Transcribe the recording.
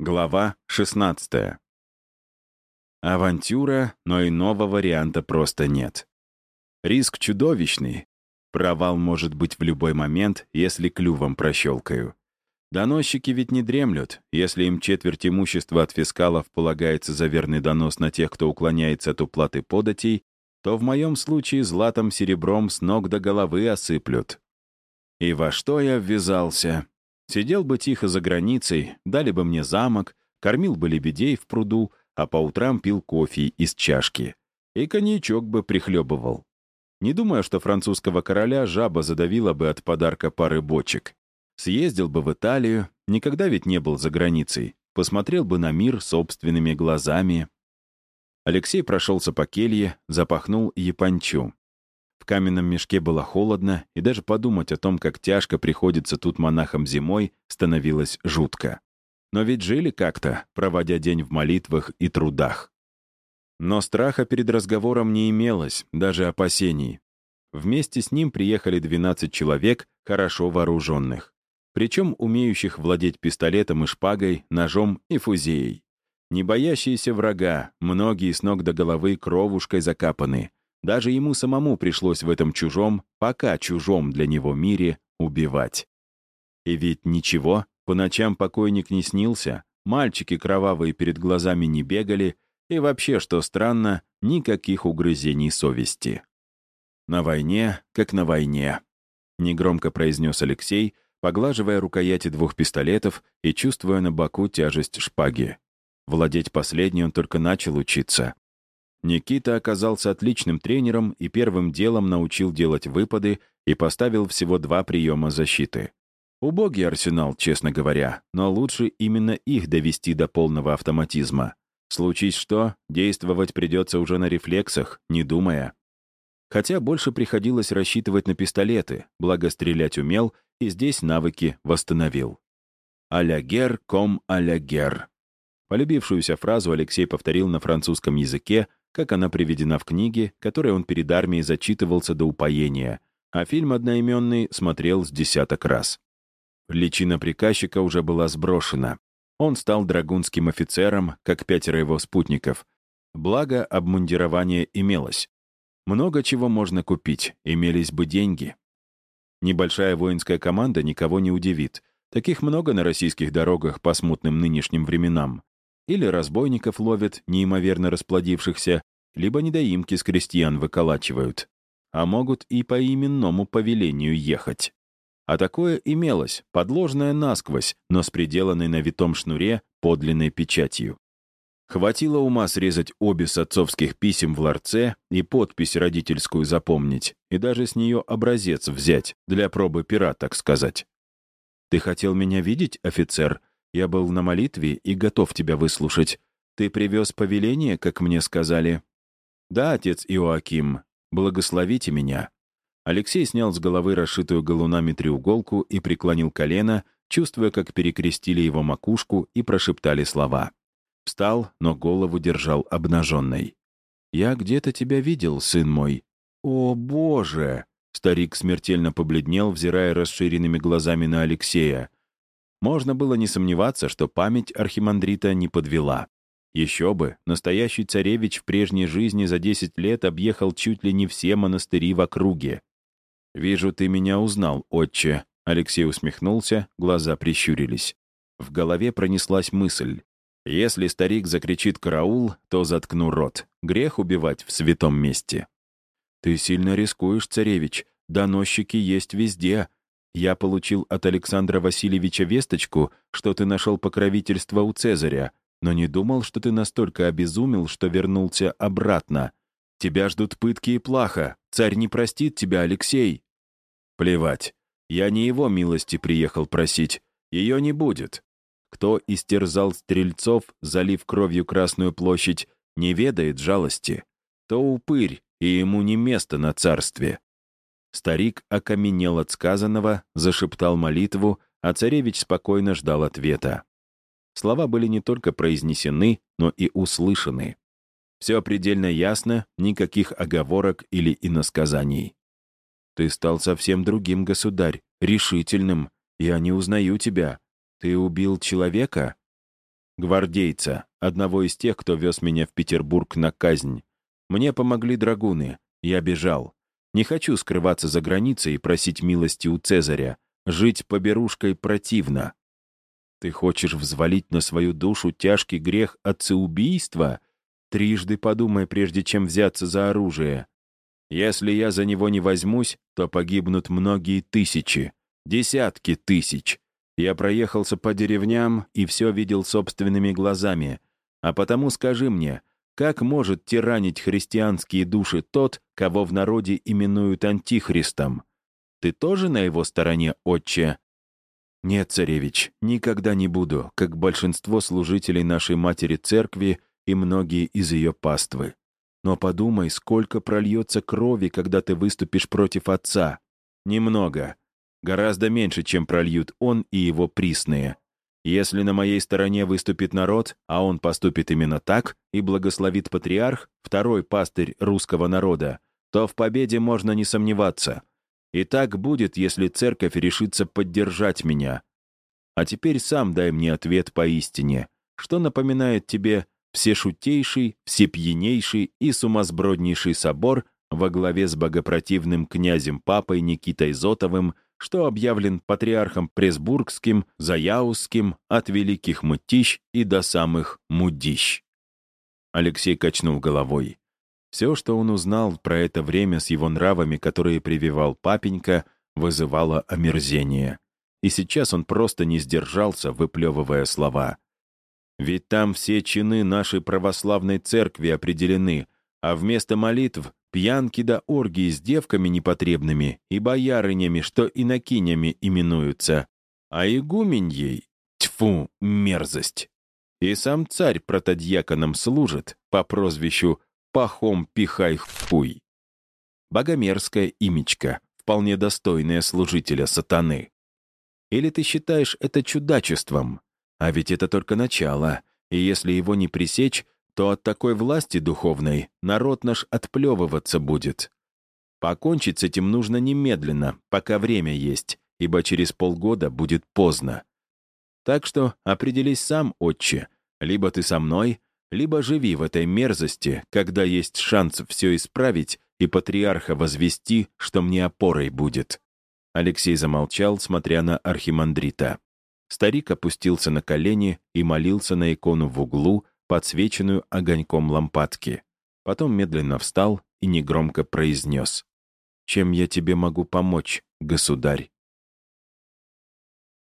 Глава 16. Авантюра, но иного варианта просто нет. Риск чудовищный. Провал может быть в любой момент, если клювом прощелкаю. Доносчики ведь не дремлют. Если им четверть имущества от фискалов полагается за верный донос на тех, кто уклоняется от уплаты податей, то в моем случае златом серебром с ног до головы осыплют. И во что я ввязался? Сидел бы тихо за границей, дали бы мне замок, кормил бы лебедей в пруду, а по утрам пил кофе из чашки. И коньячок бы прихлебывал. Не думаю, что французского короля жаба задавила бы от подарка пары бочек. Съездил бы в Италию, никогда ведь не был за границей, посмотрел бы на мир собственными глазами. Алексей прошелся по келье, запахнул япончу. В каменном мешке было холодно, и даже подумать о том, как тяжко приходится тут монахам зимой, становилось жутко. Но ведь жили как-то, проводя день в молитвах и трудах. Но страха перед разговором не имелось, даже опасений. Вместе с ним приехали 12 человек, хорошо вооруженных. Причем умеющих владеть пистолетом и шпагой, ножом и фузеей. Не боящиеся врага, многие с ног до головы кровушкой закапаны, даже ему самому пришлось в этом чужом, пока чужом для него мире, убивать. И ведь ничего, по ночам покойник не снился, мальчики кровавые перед глазами не бегали, и вообще, что странно, никаких угрызений совести. «На войне, как на войне», — негромко произнес Алексей, поглаживая рукояти двух пистолетов и чувствуя на боку тяжесть шпаги. Владеть последней он только начал учиться. Никита оказался отличным тренером и первым делом научил делать выпады и поставил всего два приема защиты. Убогий арсенал, честно говоря, но лучше именно их довести до полного автоматизма. Случись что, действовать придется уже на рефлексах, не думая. Хотя больше приходилось рассчитывать на пистолеты, благо стрелять умел, и здесь навыки восстановил. «Алягер ком алягер». Полюбившуюся фразу Алексей повторил на французском языке, как она приведена в книге, которой он перед армией зачитывался до упоения, а фильм одноименный смотрел с десяток раз. Личина приказчика уже была сброшена. Он стал драгунским офицером, как пятеро его спутников. Благо, обмундирование имелось. Много чего можно купить, имелись бы деньги. Небольшая воинская команда никого не удивит. Таких много на российских дорогах по смутным нынешним временам. Или разбойников ловят, неимоверно расплодившихся, либо недоимки с крестьян выколачивают. А могут и по именному повелению ехать. А такое имелось, подложное насквозь, но с приделанной на витом шнуре подлинной печатью. Хватило ума срезать обе с отцовских писем в ларце и подпись родительскую запомнить, и даже с нее образец взять, для пробы пера, так сказать. «Ты хотел меня видеть, офицер?» Я был на молитве и готов тебя выслушать. Ты привез повеление, как мне сказали?» «Да, отец Иоаким, благословите меня». Алексей снял с головы расшитую галунами треуголку и преклонил колено, чувствуя, как перекрестили его макушку и прошептали слова. Встал, но голову держал обнаженной. «Я где-то тебя видел, сын мой». «О, Боже!» Старик смертельно побледнел, взирая расширенными глазами на Алексея. Можно было не сомневаться, что память архимандрита не подвела. Еще бы, настоящий царевич в прежней жизни за 10 лет объехал чуть ли не все монастыри в округе. «Вижу, ты меня узнал, отче», — Алексей усмехнулся, глаза прищурились. В голове пронеслась мысль. «Если старик закричит «караул», то заткну рот. Грех убивать в святом месте». «Ты сильно рискуешь, царевич. Доносчики есть везде», я получил от Александра Васильевича весточку, что ты нашел покровительство у Цезаря, но не думал, что ты настолько обезумел, что вернулся обратно. Тебя ждут пытки и плаха. Царь не простит тебя, Алексей. Плевать. Я не его милости приехал просить. Ее не будет. Кто истерзал стрельцов, залив кровью Красную площадь, не ведает жалости. То упырь, и ему не место на царстве. Старик окаменел от сказанного, зашептал молитву, а царевич спокойно ждал ответа. Слова были не только произнесены, но и услышаны. Все предельно ясно, никаких оговорок или иносказаний. «Ты стал совсем другим, государь, решительным. Я не узнаю тебя. Ты убил человека?» гвардейца, одного из тех, кто вез меня в Петербург на казнь. Мне помогли драгуны. Я бежал. Не хочу скрываться за границей и просить милости у Цезаря. Жить поберушкой противно. Ты хочешь взвалить на свою душу тяжкий грех отцеубийства? Трижды подумай, прежде чем взяться за оружие. Если я за него не возьмусь, то погибнут многие тысячи, десятки тысяч. Я проехался по деревням и все видел собственными глазами. А потому скажи мне, как может тиранить христианские души тот, кого в народе именуют антихристом? Ты тоже на его стороне, отче?» «Нет, царевич, никогда не буду, как большинство служителей нашей матери церкви и многие из ее паствы. Но подумай, сколько прольется крови, когда ты выступишь против отца. Немного. Гораздо меньше, чем прольют он и его присные. Если на моей стороне выступит народ, а он поступит именно так, и благословит патриарх, второй пастырь русского народа, то в победе можно не сомневаться. И так будет, если церковь решится поддержать меня. А теперь сам дай мне ответ поистине. Что напоминает тебе всешутейший, всепьянейший и сумасброднейший собор во главе с богопротивным князем-папой Никитой Зотовым что объявлен патриархом Пресбургским, Заяузским от великих мытищ и до самых мудищ. Алексей качнул головой. Все, что он узнал про это время с его нравами, которые прививал папенька, вызывало омерзение. И сейчас он просто не сдержался, выплевывая слова. «Ведь там все чины нашей православной церкви определены, а вместо молитв пьянки да оргии с девками непотребными и боярынями, что инокинями именуются, а игуменьей — тьфу, мерзость. И сам царь протодьяконом служит по прозвищу «Пахом пихай хуй». Богомерзкая имечка, вполне достойная служителя сатаны. Или ты считаешь это чудачеством? А ведь это только начало, и если его не пресечь, то от такой власти духовной народ наш отплевываться будет. Покончить с этим нужно немедленно, пока время есть, ибо через полгода будет поздно. Так что определись сам, отче, либо ты со мной, либо живи в этой мерзости, когда есть шанс все исправить и патриарха возвести, что мне опорой будет». Алексей замолчал, смотря на архимандрита. Старик опустился на колени и молился на икону в углу, подсвеченную огоньком лампадки. Потом медленно встал и негромко произнес. «Чем я тебе могу помочь, государь?»